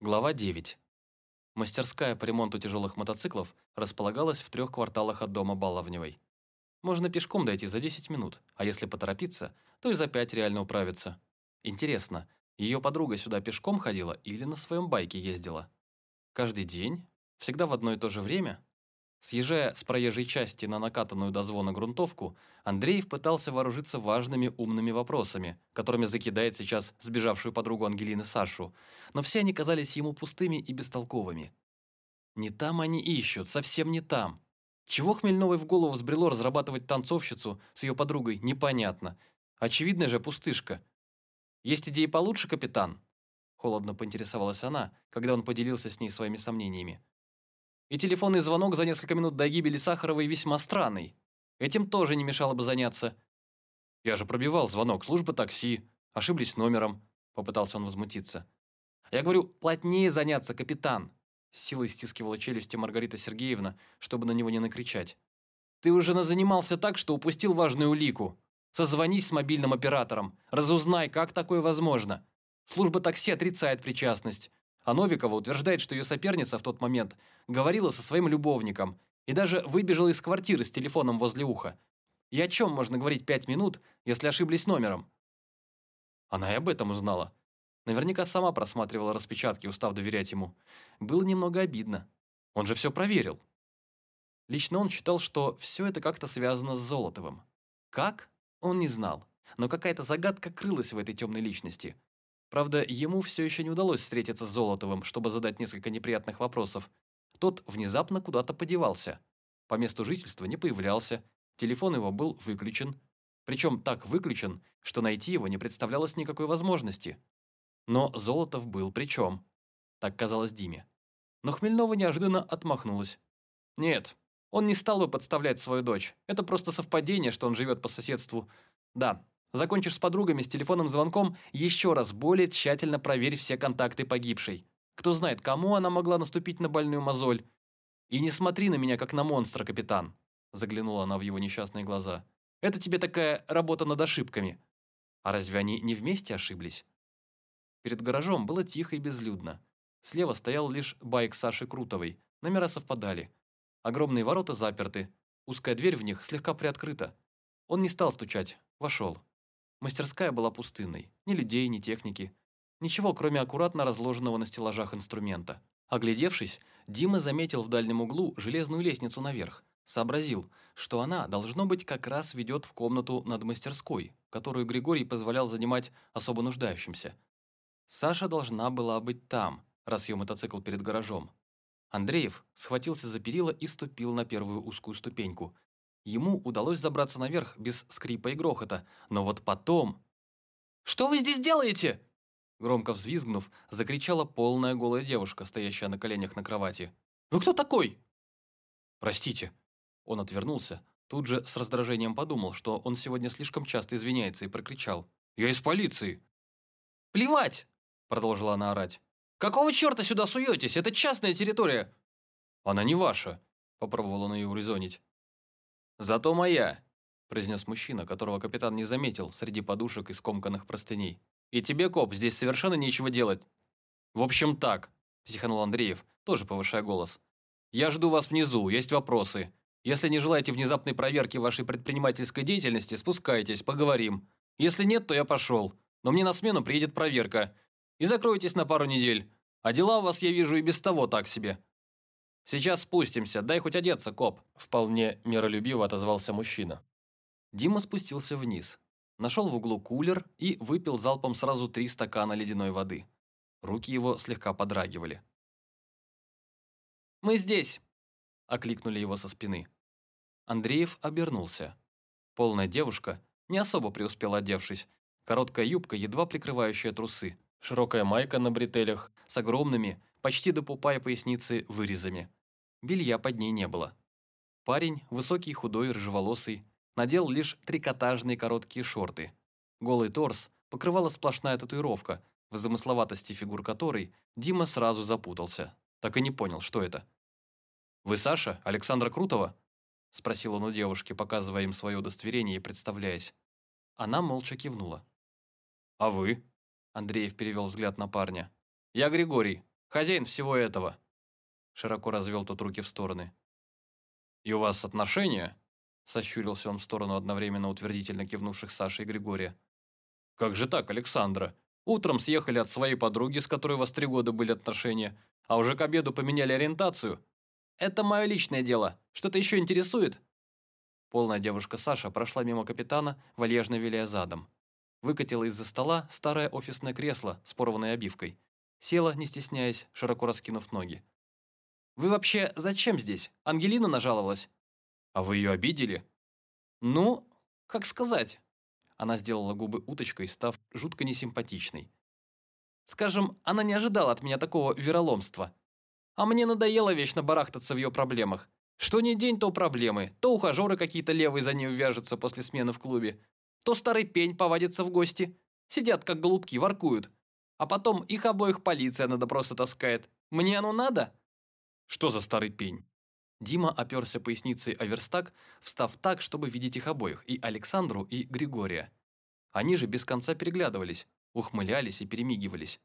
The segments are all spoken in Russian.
Глава 9. Мастерская по ремонту тяжелых мотоциклов располагалась в трех кварталах от дома Баловневой. Можно пешком дойти за 10 минут, а если поторопиться, то и за 5 реально управиться. Интересно, ее подруга сюда пешком ходила или на своем байке ездила? Каждый день? Всегда в одно и то же время? Съезжая с проезжей части на накатанную до звона грунтовку, Андреев пытался вооружиться важными умными вопросами, которыми закидает сейчас сбежавшую подругу Ангелины Сашу, но все они казались ему пустыми и бестолковыми. Не там они ищут, совсем не там. Чего Хмельновой в голову взбрело разрабатывать танцовщицу с ее подругой, непонятно. Очевидная же пустышка. «Есть идеи получше, капитан?» Холодно поинтересовалась она, когда он поделился с ней своими сомнениями. И телефонный звонок за несколько минут до гибели Сахаровой весьма странный. Этим тоже не мешало бы заняться. «Я же пробивал звонок, служба такси. Ошиблись номером», — попытался он возмутиться. «Я говорю, плотнее заняться, капитан», — с силой стискивала челюсти Маргарита Сергеевна, чтобы на него не накричать. «Ты уже занимался так, что упустил важную улику. Созвонись с мобильным оператором, разузнай, как такое возможно. Служба такси отрицает причастность. А Новикова утверждает, что ее соперница в тот момент говорила со своим любовником и даже выбежала из квартиры с телефоном возле уха. И о чем можно говорить пять минут, если ошиблись номером? Она и об этом узнала. Наверняка сама просматривала распечатки, устав доверять ему. Было немного обидно. Он же все проверил. Лично он считал, что все это как-то связано с Золотовым. Как? Он не знал. Но какая-то загадка крылась в этой темной личности – Правда, ему все еще не удалось встретиться с Золотовым, чтобы задать несколько неприятных вопросов. Тот внезапно куда-то подевался. По месту жительства не появлялся, телефон его был выключен. Причем так выключен, что найти его не представлялось никакой возможности. Но Золотов был при чем. Так казалось Диме. Но Хмельнова неожиданно отмахнулась. Нет, он не стал бы подставлять свою дочь. Это просто совпадение, что он живет по соседству. Да, Закончишь с подругами, с телефонным звонком, еще раз более тщательно проверь все контакты погибшей. Кто знает, кому она могла наступить на больную мозоль. И не смотри на меня, как на монстра, капитан. Заглянула она в его несчастные глаза. Это тебе такая работа над ошибками. А разве они не вместе ошиблись? Перед гаражом было тихо и безлюдно. Слева стоял лишь байк Саши Крутовой. Номера совпадали. Огромные ворота заперты. Узкая дверь в них слегка приоткрыта. Он не стал стучать. Вошел. Мастерская была пустынной. Ни людей, ни техники. Ничего, кроме аккуратно разложенного на стеллажах инструмента. Оглядевшись, Дима заметил в дальнем углу железную лестницу наверх. Сообразил, что она, должно быть, как раз ведет в комнату над мастерской, которую Григорий позволял занимать особо нуждающимся. Саша должна была быть там, раз ее мотоцикл перед гаражом. Андреев схватился за перила и ступил на первую узкую ступеньку, Ему удалось забраться наверх без скрипа и грохота, но вот потом... «Что вы здесь делаете?» Громко взвизгнув, закричала полная голая девушка, стоящая на коленях на кровати. «Вы кто такой?» «Простите». Он отвернулся, тут же с раздражением подумал, что он сегодня слишком часто извиняется и прокричал. «Я из полиции!» «Плевать!» – продолжила она орать. «Какого черта сюда суетесь? Это частная территория!» «Она не ваша», – попробовал он ее урезонить. «Зато моя», – произнес мужчина, которого капитан не заметил среди подушек и скомканных простыней. «И тебе, коп, здесь совершенно нечего делать». «В общем так», – психанул Андреев, тоже повышая голос. «Я жду вас внизу, есть вопросы. Если не желаете внезапной проверки вашей предпринимательской деятельности, спускайтесь, поговорим. Если нет, то я пошел. Но мне на смену приедет проверка. И закройтесь на пару недель. А дела у вас, я вижу, и без того так себе. «Сейчас спустимся, дай хоть одеться, коп», – вполне миролюбиво отозвался мужчина. Дима спустился вниз, нашел в углу кулер и выпил залпом сразу три стакана ледяной воды. Руки его слегка подрагивали. «Мы здесь!» – окликнули его со спины. Андреев обернулся. Полная девушка, не особо преуспела одевшись, короткая юбка, едва прикрывающая трусы, широкая майка на бретелях с огромными, почти до пупа и поясницы, вырезами. Белья под ней не было. Парень, высокий, худой, рыжеволосый, надел лишь трикотажные короткие шорты. Голый торс покрывала сплошная татуировка, в замысловатости фигур которой Дима сразу запутался. Так и не понял, что это. «Вы Саша? Александра Крутова?» – спросил он у девушки, показывая им свое удостоверение и представляясь. Она молча кивнула. «А вы?» – Андреев перевел взгляд на парня. «Я Григорий. Хозяин всего этого». Широко развел тот руки в стороны. «И у вас отношения?» Сощурился он в сторону одновременно утвердительно кивнувших Саши и Григория. «Как же так, Александра? Утром съехали от своей подруги, с которой у вас три года были отношения, а уже к обеду поменяли ориентацию. Это мое личное дело. Что-то еще интересует?» Полная девушка Саша прошла мимо капитана, вальяжно виляя задом. Выкатила из-за стола старое офисное кресло с порванной обивкой. Села, не стесняясь, широко раскинув ноги. «Вы вообще зачем здесь? Ангелина нажаловалась?» «А вы ее обидели?» «Ну, как сказать?» Она сделала губы уточкой, став жутко несимпатичной. «Скажем, она не ожидала от меня такого вероломства. А мне надоело вечно барахтаться в ее проблемах. Что ни день, то проблемы. То ухажеры какие-то левые за ней вяжутся после смены в клубе. То старый пень повадится в гости. Сидят, как голубки, воркуют. А потом их обоих полиция на допросы таскает. Мне оно надо?» «Что за старый пень?» Дима оперся поясницей о верстак, встав так, чтобы видеть их обоих, и Александру, и Григория. Они же без конца переглядывались, ухмылялись и перемигивались.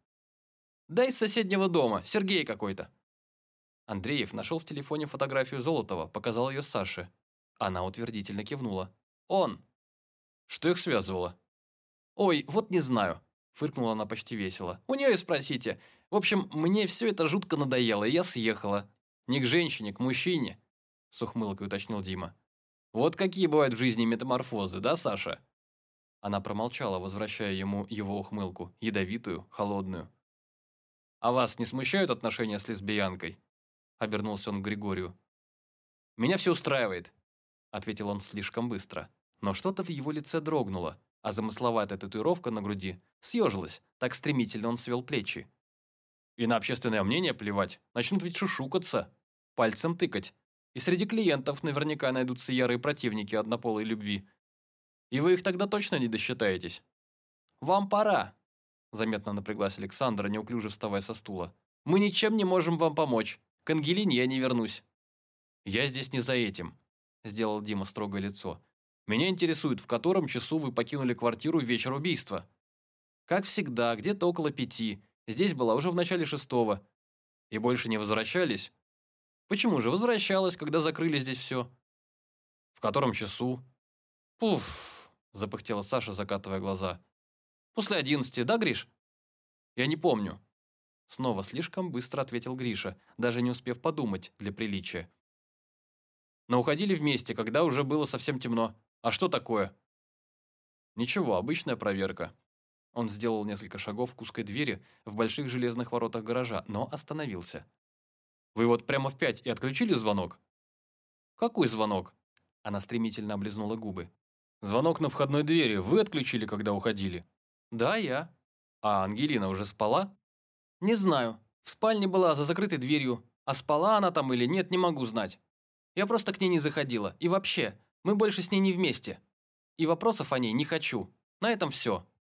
«Да из соседнего дома, Сергей какой-то». Андреев нашел в телефоне фотографию Золотова, показал ее Саше. Она утвердительно кивнула. «Он!» «Что их связывало?» «Ой, вот не знаю», – фыркнула она почти весело. «У нее и спросите. В общем, мне все это жутко надоело, и я съехала. Не к женщине, к мужчине», – с ухмылкой уточнил Дима. «Вот какие бывают в жизни метаморфозы, да, Саша?» Она промолчала, возвращая ему его ухмылку, ядовитую, холодную. «А вас не смущают отношения с лесбиянкой?» – обернулся он к Григорию. «Меня все устраивает», – ответил он слишком быстро. Но что-то в его лице дрогнуло, а замысловатая татуировка на груди съежилась, так стремительно он свел плечи. И на общественное мнение плевать. Начнут ведь шушукаться, пальцем тыкать. И среди клиентов наверняка найдутся ярые противники однополой любви. И вы их тогда точно не досчитаетесь. «Вам пора», – заметно напряглась Александра, неуклюже вставая со стула. «Мы ничем не можем вам помочь. К Ангелине я не вернусь». «Я здесь не за этим», – сделал Дима строгое лицо. «Меня интересует, в котором часу вы покинули квартиру в вечер убийства?» «Как всегда, где-то около пяти. Здесь была уже в начале шестого. И больше не возвращались? Почему же возвращалась, когда закрыли здесь все? В котором часу? Пуф, запыхтела Саша, закатывая глаза. После одиннадцати, да, Гриш? Я не помню. Снова слишком быстро ответил Гриша, даже не успев подумать для приличия. Но уходили вместе, когда уже было совсем темно. А что такое? Ничего, обычная проверка. Он сделал несколько шагов к узкой двери в больших железных воротах гаража, но остановился. «Вы вот прямо в пять и отключили звонок?» «Какой звонок?» Она стремительно облизнула губы. «Звонок на входной двери вы отключили, когда уходили?» «Да, я». «А Ангелина уже спала?» «Не знаю. В спальне была за закрытой дверью. А спала она там или нет, не могу знать. Я просто к ней не заходила. И вообще, мы больше с ней не вместе. И вопросов о ней не хочу. На этом все».